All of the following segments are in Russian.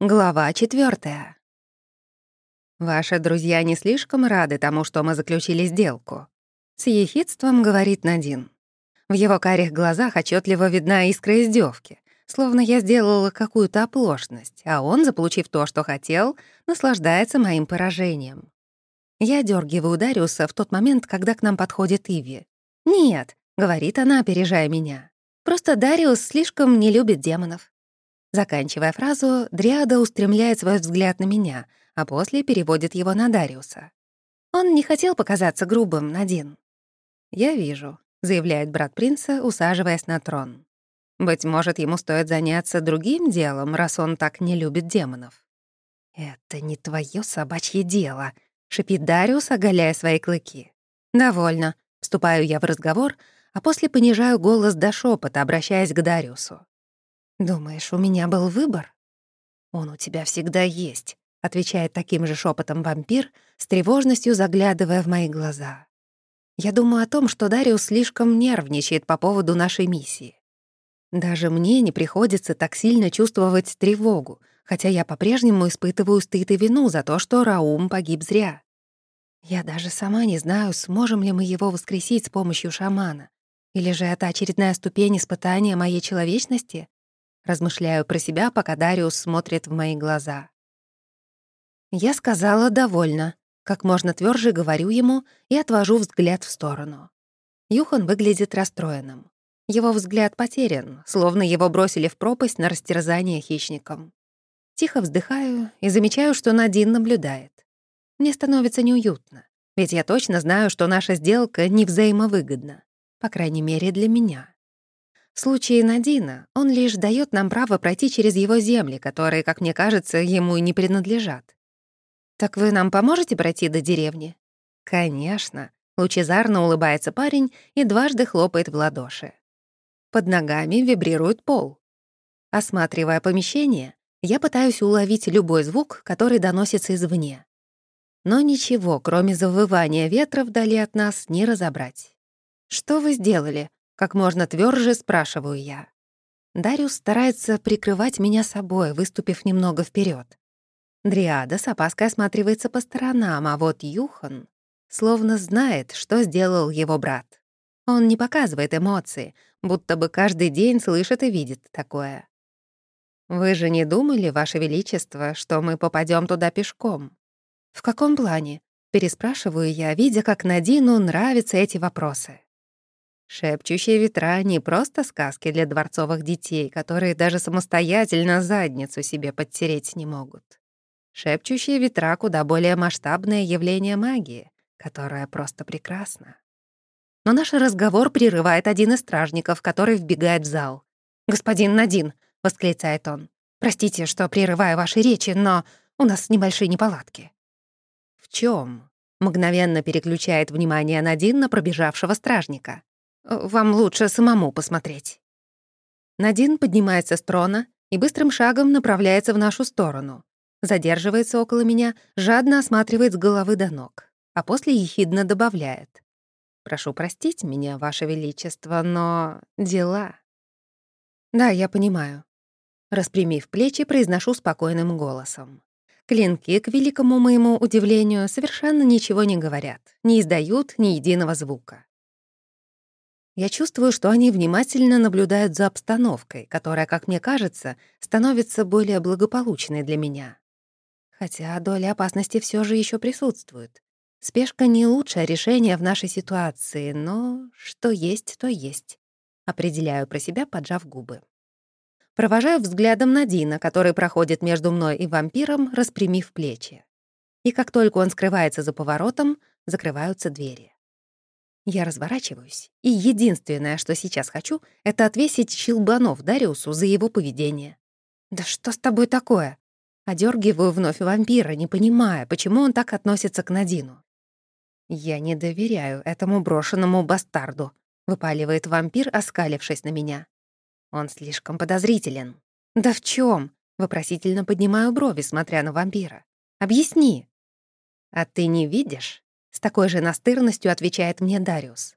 Глава четвертая. «Ваши друзья не слишком рады тому, что мы заключили сделку», — с ехидством говорит Надин. В его карих глазах отчетливо видна искра издевки, словно я сделала какую-то оплошность, а он, заполучив то, что хотел, наслаждается моим поражением. Я дергиваю Дариуса в тот момент, когда к нам подходит Иви. «Нет», — говорит она, опережая меня. «Просто Дариус слишком не любит демонов. Заканчивая фразу, Дриада устремляет свой взгляд на меня, а после переводит его на Дариуса. Он не хотел показаться грубым, Надин. «Я вижу», — заявляет брат принца, усаживаясь на трон. «Быть может, ему стоит заняться другим делом, раз он так не любит демонов». «Это не твое собачье дело», — шипит Дариус, оголяя свои клыки. «Довольно», — вступаю я в разговор, а после понижаю голос до шепота, обращаясь к Дариусу. «Думаешь, у меня был выбор?» «Он у тебя всегда есть», — отвечает таким же шепотом вампир, с тревожностью заглядывая в мои глаза. Я думаю о том, что Дариус слишком нервничает по поводу нашей миссии. Даже мне не приходится так сильно чувствовать тревогу, хотя я по-прежнему испытываю стыд и вину за то, что Раум погиб зря. Я даже сама не знаю, сможем ли мы его воскресить с помощью шамана. Или же это очередная ступень испытания моей человечности? Размышляю про себя, пока Дариус смотрит в мои глаза. Я сказала «довольно», как можно тверже говорю ему и отвожу взгляд в сторону. Юхан выглядит расстроенным. Его взгляд потерян, словно его бросили в пропасть на растерзание хищником. Тихо вздыхаю и замечаю, что Надин наблюдает. Мне становится неуютно, ведь я точно знаю, что наша сделка не взаимовыгодна, по крайней мере для меня. В случае Надина он лишь дает нам право пройти через его земли, которые, как мне кажется, ему и не принадлежат. «Так вы нам поможете пройти до деревни?» «Конечно», — лучезарно улыбается парень и дважды хлопает в ладоши. Под ногами вибрирует пол. Осматривая помещение, я пытаюсь уловить любой звук, который доносится извне. Но ничего, кроме завывания ветра вдали от нас, не разобрать. «Что вы сделали?» Как можно тверже спрашиваю я. Дариус старается прикрывать меня собой, выступив немного вперед. Дриада с опаской осматривается по сторонам, а вот Юхан словно знает, что сделал его брат. Он не показывает эмоции, будто бы каждый день слышит и видит такое. «Вы же не думали, Ваше Величество, что мы попадем туда пешком?» «В каком плане?» — переспрашиваю я, видя, как Надину нравятся эти вопросы. Шепчущие ветра — не просто сказки для дворцовых детей, которые даже самостоятельно задницу себе подтереть не могут. Шепчущие ветра — куда более масштабное явление магии, которое просто прекрасно. Но наш разговор прерывает один из стражников, который вбегает в зал. «Господин Надин», — восклицает он, — «простите, что прерываю ваши речи, но у нас небольшие неполадки». «В чем? мгновенно переключает внимание Надин на пробежавшего стражника. Вам лучше самому посмотреть». Надин поднимается с трона и быстрым шагом направляется в нашу сторону. Задерживается около меня, жадно осматривает с головы до ног, а после ехидно добавляет. «Прошу простить меня, Ваше Величество, но дела...» «Да, я понимаю». Распрямив плечи, произношу спокойным голосом. Клинки, к великому моему удивлению, совершенно ничего не говорят, не издают ни единого звука. Я чувствую, что они внимательно наблюдают за обстановкой, которая, как мне кажется, становится более благополучной для меня. Хотя доля опасности все же еще присутствует. Спешка не лучшее решение в нашей ситуации, но что есть, то есть. Определяю про себя, поджав губы. Провожаю взглядом Надина, который проходит между мной и вампиром, распрямив плечи. И как только он скрывается за поворотом, закрываются двери. Я разворачиваюсь, и единственное, что сейчас хочу, это отвесить щелбанов Дариусу за его поведение. «Да что с тобой такое?» Одергиваю вновь вампира, не понимая, почему он так относится к Надину. «Я не доверяю этому брошенному бастарду», — выпаливает вампир, оскалившись на меня. «Он слишком подозрителен». «Да в чем? вопросительно поднимаю брови, смотря на вампира. «Объясни». «А ты не видишь?» С такой же настырностью отвечает мне Дариус.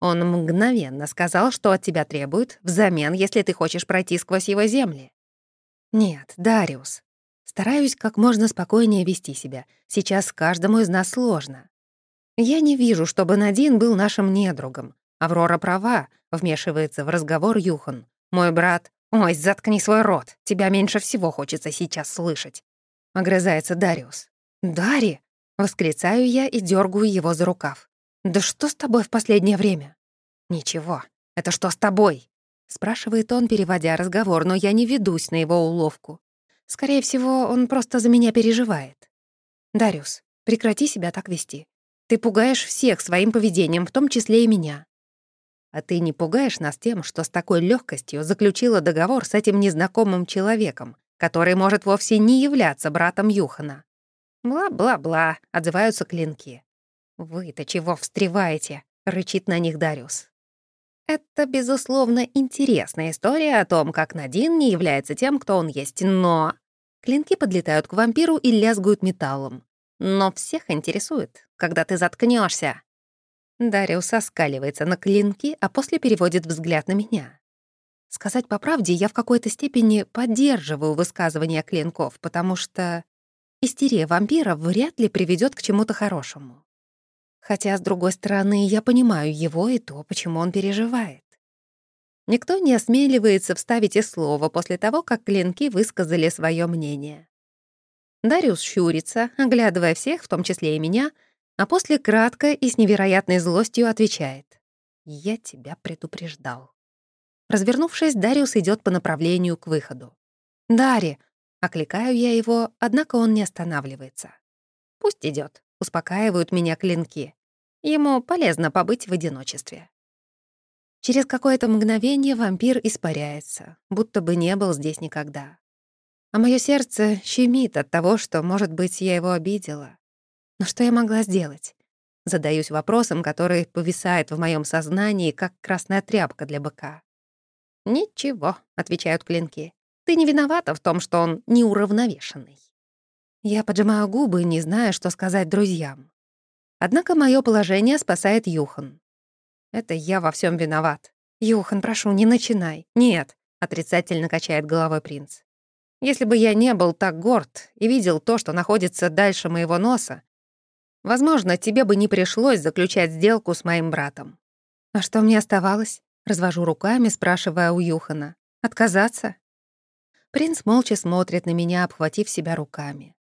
Он мгновенно сказал, что от тебя требует, взамен, если ты хочешь пройти сквозь его земли. Нет, Дариус. Стараюсь как можно спокойнее вести себя. Сейчас каждому из нас сложно. Я не вижу, чтобы Надин был нашим недругом. Аврора права, вмешивается в разговор Юхан. Мой брат... Ой, заткни свой рот. Тебя меньше всего хочется сейчас слышать. Огрызается Дариус. Дари! Восклицаю я и дергаю его за рукав. «Да что с тобой в последнее время?» «Ничего. Это что с тобой?» Спрашивает он, переводя разговор, но я не ведусь на его уловку. Скорее всего, он просто за меня переживает. «Дариус, прекрати себя так вести. Ты пугаешь всех своим поведением, в том числе и меня. А ты не пугаешь нас тем, что с такой легкостью заключила договор с этим незнакомым человеком, который может вовсе не являться братом Юхана. Бла-бла-бла, отзываются клинки. Вы-то чего встреваете? рычит на них Дариус. Это, безусловно, интересная история о том, как Надин не является тем, кто он есть, но... Клинки подлетают к вампиру и лязгают металлом. Но всех интересует, когда ты заткнешься. Дариус оскаливается на клинки, а после переводит взгляд на меня. Сказать по правде, я в какой-то степени поддерживаю высказывания клинков, потому что истерия вампира вряд ли приведет к чему-то хорошему. Хотя, с другой стороны, я понимаю его и то, почему он переживает. Никто не осмеливается вставить и слово после того, как клинки высказали свое мнение. Дариус щурится, оглядывая всех, в том числе и меня, а после кратко и с невероятной злостью отвечает. «Я тебя предупреждал». Развернувшись, Дариус идет по направлению к выходу. «Дарри!» — окликаю я его, однако он не останавливается. «Пусть идет, успокаивают меня клинки. Ему полезно побыть в одиночестве. Через какое-то мгновение вампир испаряется, будто бы не был здесь никогда. А мое сердце щемит от того, что, может быть, я его обидела. Но что я могла сделать? Задаюсь вопросом, который повисает в моем сознании, как красная тряпка для быка. «Ничего», — отвечают клинки. «Ты не виновата в том, что он неуравновешенный». Я поджимаю губы, не зная, что сказать друзьям. Однако мое положение спасает Юхан. «Это я во всем виноват. Юхан, прошу, не начинай. Нет», — отрицательно качает головой принц. «Если бы я не был так горд и видел то, что находится дальше моего носа, Возможно, тебе бы не пришлось заключать сделку с моим братом. А что мне оставалось? Развожу руками, спрашивая у Юхана. Отказаться? Принц молча смотрит на меня, обхватив себя руками.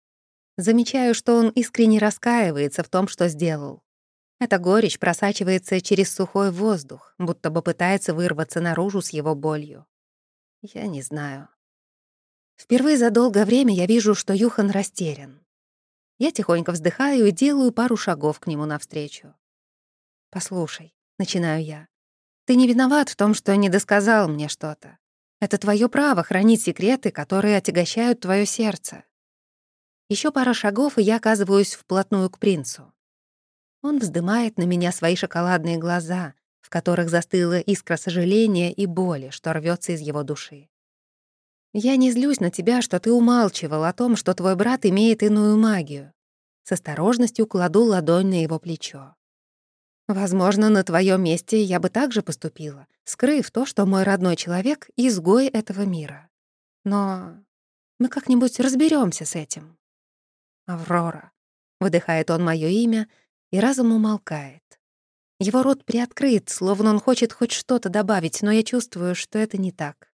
Замечаю, что он искренне раскаивается в том, что сделал. Эта горечь просачивается через сухой воздух, будто бы пытается вырваться наружу с его болью. Я не знаю. Впервые за долгое время я вижу, что Юхан растерян. Я тихонько вздыхаю и делаю пару шагов к нему навстречу. «Послушай», — начинаю я, — «ты не виноват в том, что не досказал мне что-то. Это твое право хранить секреты, которые отягощают твое сердце». Еще пара шагов, и я оказываюсь вплотную к принцу. Он вздымает на меня свои шоколадные глаза, в которых застыла искра сожаления и боли, что рвется из его души. Я не злюсь на тебя, что ты умалчивал о том, что твой брат имеет иную магию. С осторожностью кладу ладонь на его плечо. Возможно, на твоем месте я бы так же поступила, скрыв то, что мой родной человек — изгой этого мира. Но мы как-нибудь разберемся с этим. Аврора. Выдыхает он мое имя, и разум умолкает. Его рот приоткрыт, словно он хочет хоть что-то добавить, но я чувствую, что это не так.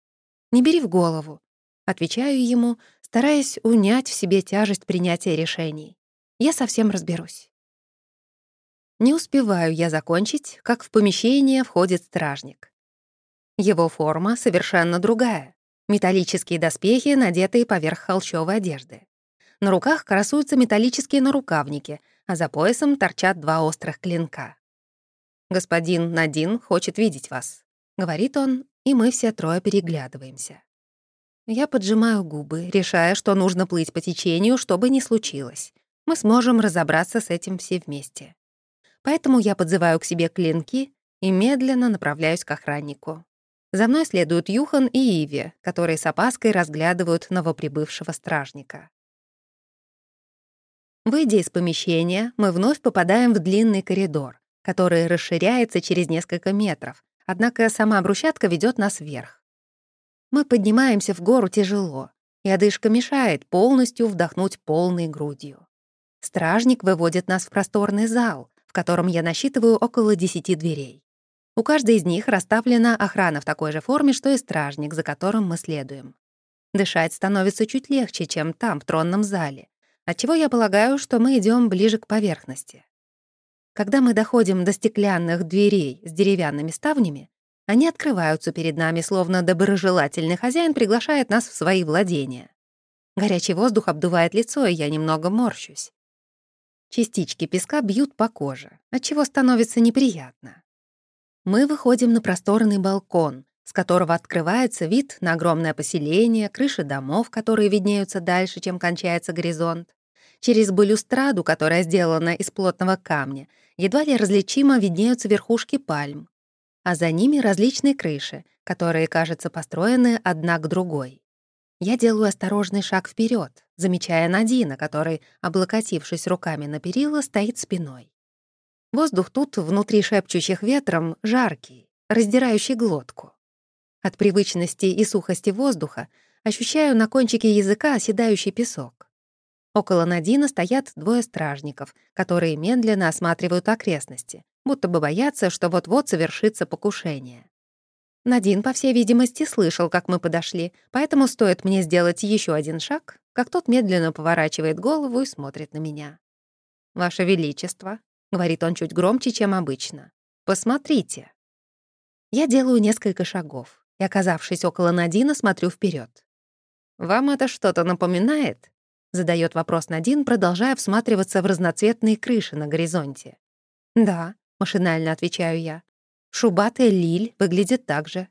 Не бери в голову. Отвечаю ему, стараясь унять в себе тяжесть принятия решений. Я совсем разберусь. Не успеваю я закончить, как в помещение входит стражник. Его форма совершенно другая. Металлические доспехи, надетые поверх холщовой одежды. На руках красуются металлические нарукавники, а за поясом торчат два острых клинка. «Господин Надин хочет видеть вас», — говорит он, и мы все трое переглядываемся. Я поджимаю губы, решая, что нужно плыть по течению, чтобы не случилось. Мы сможем разобраться с этим все вместе. Поэтому я подзываю к себе клинки и медленно направляюсь к охраннику. За мной следуют Юхан и Иви, которые с опаской разглядывают новоприбывшего стражника. Выйдя из помещения, мы вновь попадаем в длинный коридор, который расширяется через несколько метров, однако сама брусчатка ведет нас вверх. Мы поднимаемся в гору тяжело. и одышка мешает полностью вдохнуть полной грудью. Стражник выводит нас в просторный зал, котором я насчитываю около десяти дверей. У каждой из них расставлена охрана в такой же форме, что и стражник, за которым мы следуем. Дышать становится чуть легче, чем там, в тронном зале, отчего я полагаю, что мы идем ближе к поверхности. Когда мы доходим до стеклянных дверей с деревянными ставнями, они открываются перед нами, словно доброжелательный хозяин приглашает нас в свои владения. Горячий воздух обдувает лицо, и я немного морщусь. Частички песка бьют по коже, отчего становится неприятно. Мы выходим на просторный балкон, с которого открывается вид на огромное поселение, крыши домов, которые виднеются дальше, чем кончается горизонт. Через балюстраду, которая сделана из плотного камня, едва ли различимо виднеются верхушки пальм, а за ними различные крыши, которые, кажется, построены одна к другой. Я делаю осторожный шаг вперед, замечая Надина, который, облокотившись руками на перила, стоит спиной. Воздух тут, внутри шепчущих ветром, жаркий, раздирающий глотку. От привычности и сухости воздуха ощущаю на кончике языка оседающий песок. Около Надина стоят двое стражников, которые медленно осматривают окрестности, будто бы боятся, что вот-вот совершится покушение. Надин, по всей видимости, слышал, как мы подошли, поэтому стоит мне сделать еще один шаг, как тот медленно поворачивает голову и смотрит на меня. «Ваше Величество», — говорит он чуть громче, чем обычно, — «посмотрите». Я делаю несколько шагов и, оказавшись около Надина, смотрю вперед. «Вам это что-то напоминает?» — задает вопрос Надин, продолжая всматриваться в разноцветные крыши на горизонте. «Да», — машинально отвечаю я. Шубатая лиль выглядит так же.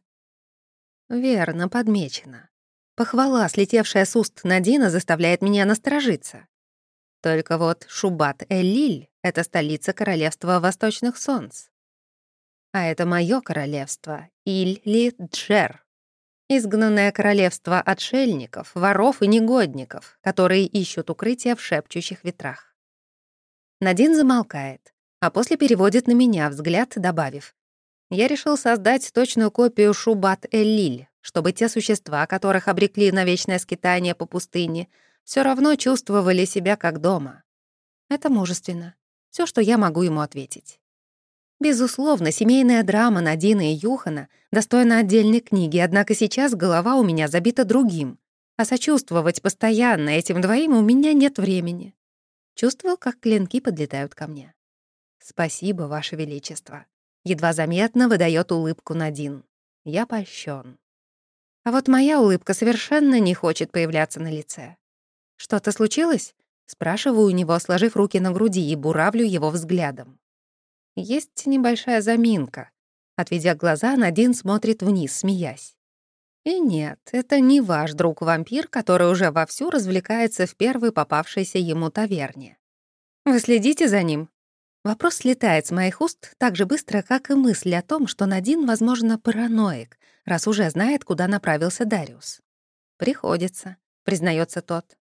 Верно, подмечено. Похвала, слетевшая с уст Надина, заставляет меня насторожиться. Только вот Шубат-эль-Лиль — это столица королевства Восточных Солнц. А это мое королевство, Иль-Ли-Джер. Изгнанное королевство отшельников, воров и негодников, которые ищут укрытие в шепчущих ветрах. Надин замолкает, а после переводит на меня взгляд, добавив я решил создать точную копию Шубат-Эль-Лиль, чтобы те существа, которых обрекли на вечное скитание по пустыне, все равно чувствовали себя как дома. Это мужественно. Все, что я могу ему ответить. Безусловно, семейная драма Надины и Юхана достойна отдельной книги, однако сейчас голова у меня забита другим, а сочувствовать постоянно этим двоим у меня нет времени. Чувствую, как клинки подлетают ко мне. Спасибо, Ваше Величество. Едва заметно выдает улыбку Надин. Я польщен. А вот моя улыбка совершенно не хочет появляться на лице. «Что-то случилось?» Спрашиваю у него, сложив руки на груди и буравлю его взглядом. Есть небольшая заминка. Отведя глаза, Надин смотрит вниз, смеясь. И нет, это не ваш друг-вампир, который уже вовсю развлекается в первой попавшейся ему таверне. Вы следите за ним? Вопрос слетает с моих уст так же быстро, как и мысль о том, что Надин, возможно, параноик, раз уже знает, куда направился Дариус. «Приходится», — признается тот.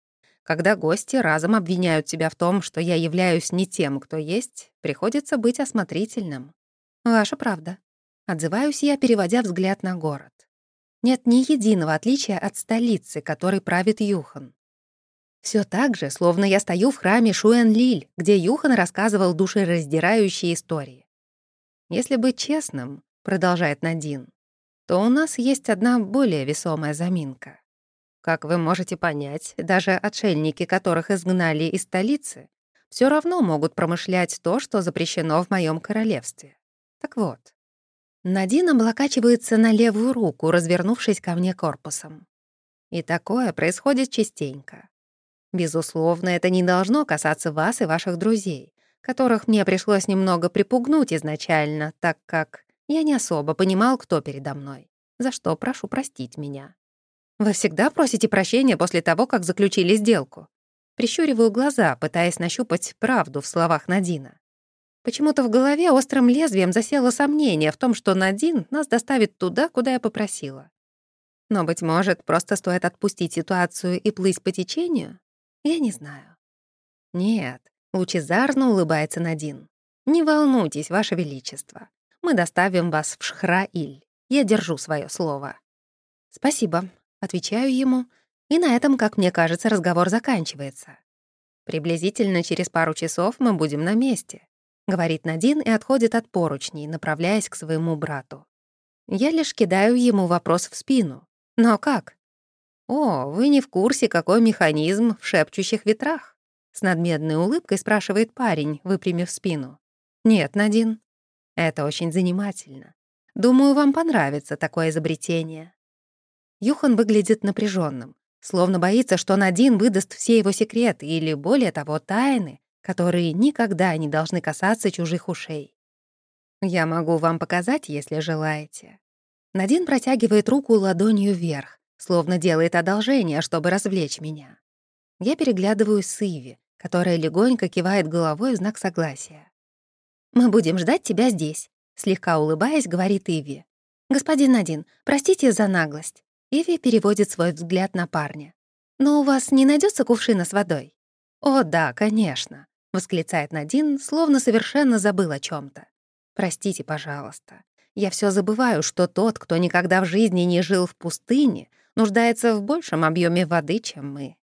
«Когда гости разом обвиняют тебя в том, что я являюсь не тем, кто есть, приходится быть осмотрительным». «Ваша правда». Отзываюсь я, переводя взгляд на город. Нет ни единого отличия от столицы, которой правит Юхан. Все так же, словно я стою в храме Шуэн-Лиль, где Юхан рассказывал душераздирающие истории. «Если быть честным», — продолжает Надин, «то у нас есть одна более весомая заминка. Как вы можете понять, даже отшельники, которых изгнали из столицы, все равно могут промышлять то, что запрещено в моем королевстве. Так вот, Надин облокачивается на левую руку, развернувшись ко мне корпусом. И такое происходит частенько. Безусловно, это не должно касаться вас и ваших друзей, которых мне пришлось немного припугнуть изначально, так как я не особо понимал, кто передо мной, за что прошу простить меня. Вы всегда просите прощения после того, как заключили сделку? Прищуриваю глаза, пытаясь нащупать правду в словах Надина. Почему-то в голове острым лезвием засело сомнение в том, что Надин нас доставит туда, куда я попросила. Но, быть может, просто стоит отпустить ситуацию и плыть по течению? Я не знаю. Нет, лучезарно улыбается Надин. Не волнуйтесь, Ваше Величество. Мы доставим вас в Шхра-Иль. Я держу свое слово. Спасибо. Отвечаю ему И на этом, как мне кажется, разговор заканчивается. Приблизительно через пару часов мы будем на месте, говорит Надин и отходит от поручней, направляясь к своему брату. Я лишь кидаю ему вопрос в спину. Но как? «О, вы не в курсе, какой механизм в шепчущих ветрах?» С надменной улыбкой спрашивает парень, выпрямив спину. «Нет, Надин, это очень занимательно. Думаю, вам понравится такое изобретение». Юхан выглядит напряженным, словно боится, что Надин выдаст все его секреты или, более того, тайны, которые никогда не должны касаться чужих ушей. Я могу вам показать, если желаете. Надин протягивает руку ладонью вверх, словно делает одолжение, чтобы развлечь меня. Я переглядываюсь с Иви, которая легонько кивает головой в знак согласия. «Мы будем ждать тебя здесь», — слегка улыбаясь, говорит Иви. «Господин Надин, простите за наглость». Иви переводит свой взгляд на парня. «Но у вас не найдется кувшина с водой?» «О, да, конечно», — восклицает Надин, словно совершенно забыл о чем то «Простите, пожалуйста. Я все забываю, что тот, кто никогда в жизни не жил в пустыне, нуждается в большем объеме воды, чем мы.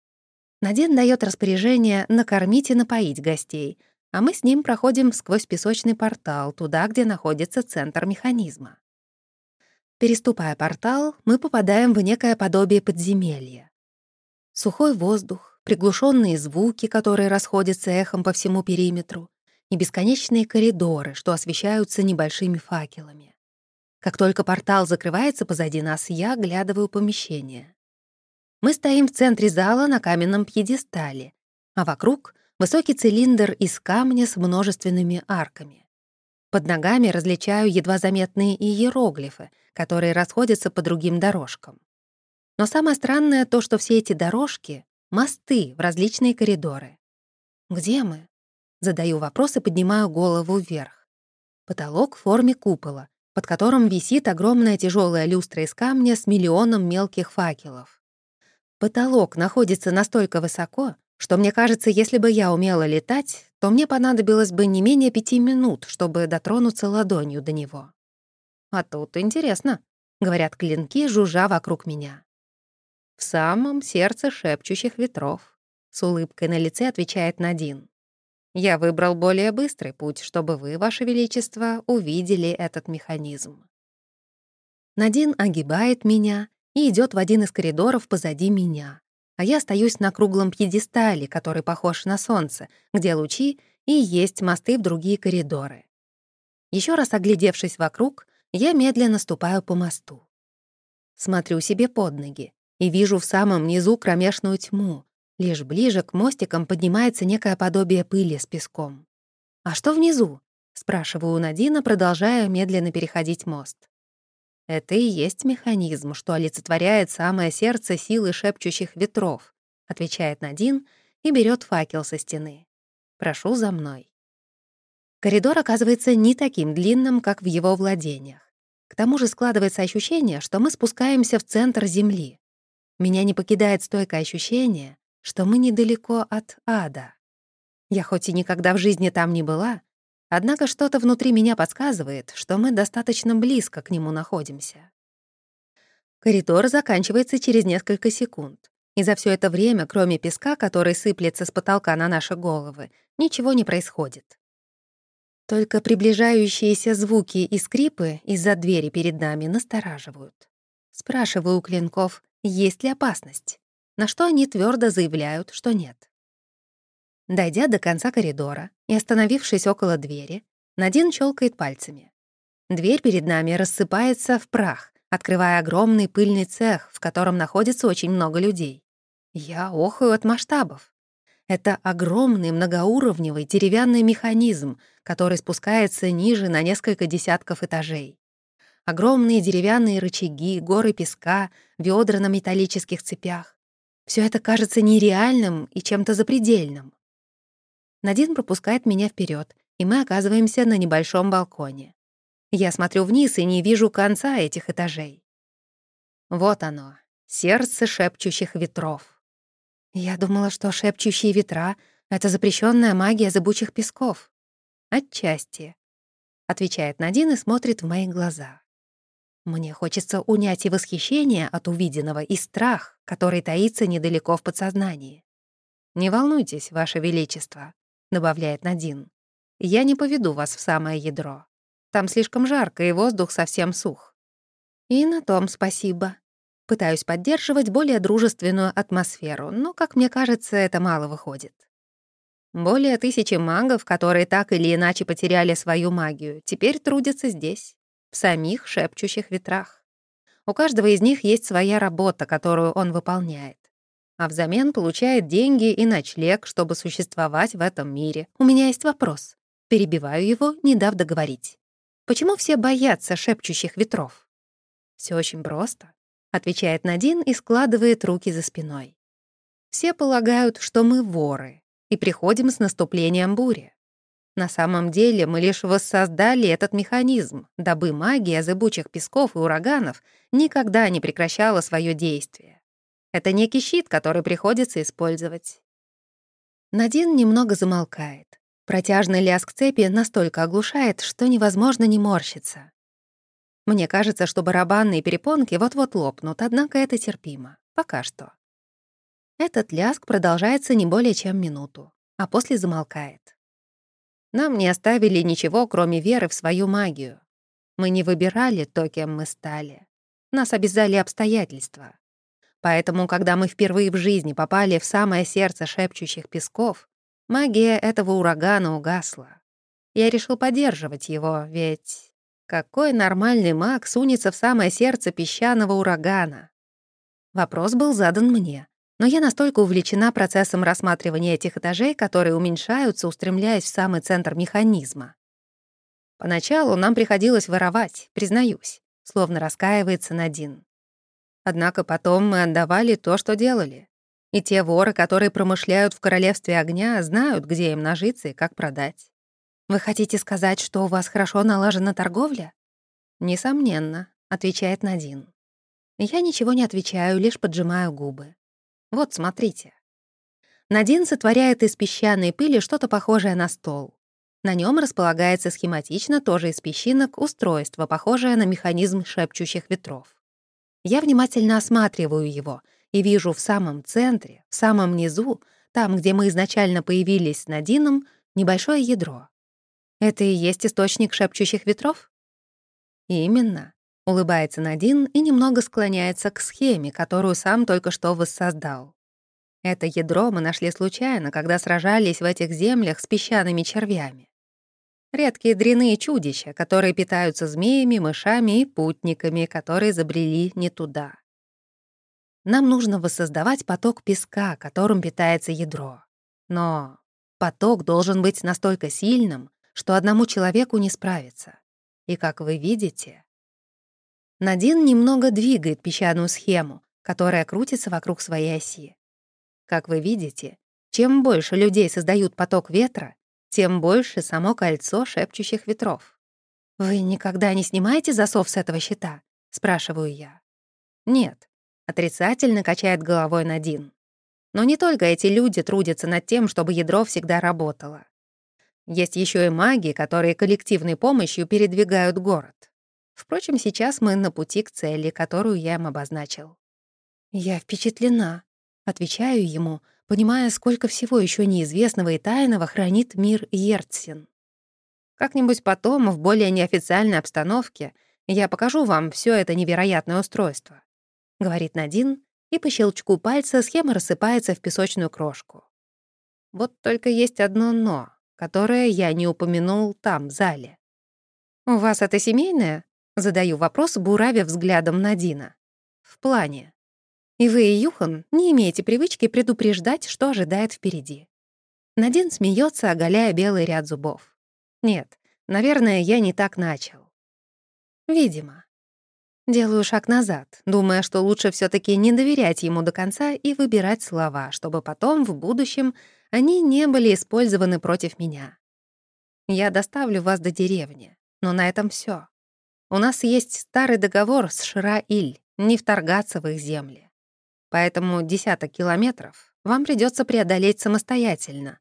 Надин дает распоряжение накормить и напоить гостей, а мы с ним проходим сквозь песочный портал туда, где находится центр механизма. Переступая портал, мы попадаем в некое подобие подземелья. Сухой воздух, приглушенные звуки, которые расходятся эхом по всему периметру, и бесконечные коридоры, что освещаются небольшими факелами. Как только портал закрывается позади нас, я оглядываю помещение. Мы стоим в центре зала на каменном пьедестале, а вокруг — высокий цилиндр из камня с множественными арками. Под ногами различаю едва заметные иероглифы, которые расходятся по другим дорожкам. Но самое странное то, что все эти дорожки — мосты в различные коридоры. «Где мы?» Задаю вопрос и поднимаю голову вверх. Потолок в форме купола, под которым висит огромная тяжелая люстра из камня с миллионом мелких факелов. Потолок находится настолько высоко, что мне кажется, если бы я умела летать, то мне понадобилось бы не менее пяти минут, чтобы дотронуться ладонью до него. А тут интересно, говорят клинки, жужжа вокруг меня. В самом сердце шепчущих ветров. С улыбкой на лице отвечает Надин. Я выбрал более быстрый путь, чтобы вы, Ваше Величество, увидели этот механизм. Надин огибает меня и идет в один из коридоров позади меня, а я остаюсь на круглом пьедестале, который похож на солнце, где лучи и есть мосты в другие коридоры. Еще раз оглядевшись вокруг, я медленно ступаю по мосту. Смотрю себе под ноги и вижу в самом низу кромешную тьму, Лишь ближе к мостикам поднимается некое подобие пыли с песком. «А что внизу?» — спрашиваю у Надина, продолжая медленно переходить мост. «Это и есть механизм, что олицетворяет самое сердце силы шепчущих ветров», — отвечает Надин и берет факел со стены. «Прошу за мной». Коридор оказывается не таким длинным, как в его владениях. К тому же складывается ощущение, что мы спускаемся в центр Земли. Меня не покидает стойкое ощущение, что мы недалеко от ада. Я хоть и никогда в жизни там не была, однако что-то внутри меня подсказывает, что мы достаточно близко к нему находимся. Коридор заканчивается через несколько секунд. И за все это время, кроме песка, который сыплется с потолка на наши головы, ничего не происходит. Только приближающиеся звуки и скрипы из-за двери перед нами настораживают. Спрашиваю у клинков, есть ли опасность на что они твердо заявляют, что нет. Дойдя до конца коридора и остановившись около двери, Надин щелкает пальцами. Дверь перед нами рассыпается в прах, открывая огромный пыльный цех, в котором находится очень много людей. Я охаю от масштабов. Это огромный многоуровневый деревянный механизм, который спускается ниже на несколько десятков этажей. Огромные деревянные рычаги, горы песка, ведра на металлических цепях. Все это кажется нереальным и чем-то запредельным. Надин пропускает меня вперед, и мы оказываемся на небольшом балконе. Я смотрю вниз и не вижу конца этих этажей. Вот оно, сердце шепчущих ветров. Я думала, что шепчущие ветра — это запрещенная магия зыбучих песков. Отчасти. Отвечает Надин и смотрит в мои глаза. Мне хочется унять и восхищение от увиденного, и страх, который таится недалеко в подсознании. «Не волнуйтесь, Ваше Величество», — добавляет Надин. «Я не поведу вас в самое ядро. Там слишком жарко, и воздух совсем сух». «И на том спасибо», Пытаюсь поддерживать более дружественную атмосферу, но, как мне кажется, это мало выходит. Более тысячи магов, которые так или иначе потеряли свою магию, теперь трудятся здесь, в самих шепчущих ветрах. У каждого из них есть своя работа, которую он выполняет. А взамен получает деньги и ночлег, чтобы существовать в этом мире. У меня есть вопрос. Перебиваю его, не дав договорить. Почему все боятся шепчущих ветров? Все очень просто отвечает Надин и складывает руки за спиной. Все полагают, что мы воры, и приходим с наступлением бури. На самом деле мы лишь воссоздали этот механизм, дабы магия зыбучих песков и ураганов никогда не прекращала свое действие. Это некий щит, который приходится использовать. Надин немного замолкает. Протяжный лязг цепи настолько оглушает, что невозможно не морщиться. Мне кажется, что барабанные перепонки вот-вот лопнут, однако это терпимо. Пока что. Этот ляск продолжается не более чем минуту, а после замолкает. Нам не оставили ничего, кроме веры в свою магию. Мы не выбирали то, кем мы стали. Нас обязали обстоятельства. Поэтому, когда мы впервые в жизни попали в самое сердце шепчущих песков, магия этого урагана угасла. Я решил поддерживать его, ведь какой нормальный маг сунется в самое сердце песчаного урагана? Вопрос был задан мне, но я настолько увлечена процессом рассматривания этих этажей, которые уменьшаются, устремляясь в самый центр механизма. Поначалу нам приходилось воровать, признаюсь, словно раскаивается Надин. Однако потом мы отдавали то, что делали. И те воры, которые промышляют в королевстве огня, знают, где им нажиться и как продать. «Вы хотите сказать, что у вас хорошо налажена торговля?» «Несомненно», — отвечает Надин. Я ничего не отвечаю, лишь поджимаю губы. Вот, смотрите. Надин сотворяет из песчаной пыли что-то похожее на стол. На нем располагается схематично, тоже из песчинок, устройство, похожее на механизм шепчущих ветров. Я внимательно осматриваю его и вижу в самом центре, в самом низу, там, где мы изначально появились с Надином, небольшое ядро. Это и есть источник шепчущих ветров? Именно. Улыбается Надин и немного склоняется к схеме, которую сам только что воссоздал. Это ядро мы нашли случайно, когда сражались в этих землях с песчаными червями. Редкие дряные чудища, которые питаются змеями, мышами и путниками, которые забрели не туда. Нам нужно воссоздавать поток песка, которым питается ядро. Но поток должен быть настолько сильным, что одному человеку не справиться. И, как вы видите, Надин немного двигает песчаную схему, которая крутится вокруг своей оси. Как вы видите, чем больше людей создают поток ветра, тем больше само кольцо шепчущих ветров. «Вы никогда не снимаете засов с этого щита?» — спрашиваю я. «Нет», — отрицательно качает головой Надин. Но не только эти люди трудятся над тем, чтобы ядро всегда работало. Есть еще и маги, которые коллективной помощью передвигают город. Впрочем, сейчас мы на пути к цели, которую я им обозначил. «Я впечатлена», — отвечаю ему, понимая, сколько всего еще неизвестного и тайного хранит мир Ерцин. Как-нибудь потом, в более неофициальной обстановке, я покажу вам все это невероятное устройство», — говорит Надин, и по щелчку пальца схема рассыпается в песочную крошку. Вот только есть одно «но» которое я не упомянул там, в зале. «У вас это семейное?» — задаю вопрос, буравя взглядом на Дина. «В плане. И вы и Юхан не имеете привычки предупреждать, что ожидает впереди». Надин смеется, оголяя белый ряд зубов. «Нет, наверное, я не так начал». «Видимо». Делаю шаг назад, думая, что лучше все таки не доверять ему до конца и выбирать слова, чтобы потом, в будущем, они не были использованы против меня. Я доставлю вас до деревни, но на этом все. У нас есть старый договор с Шира-Иль не вторгаться в их земли. Поэтому десяток километров вам придется преодолеть самостоятельно,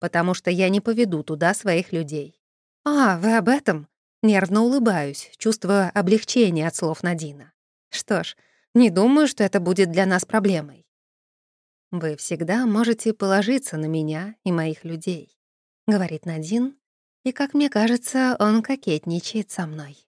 потому что я не поведу туда своих людей. «А, вы об этом?» Нервно улыбаюсь, чувствуя облегчение от слов Надина. Что ж, не думаю, что это будет для нас проблемой. «Вы всегда можете положиться на меня и моих людей», — говорит Надин, и, как мне кажется, он кокетничает со мной.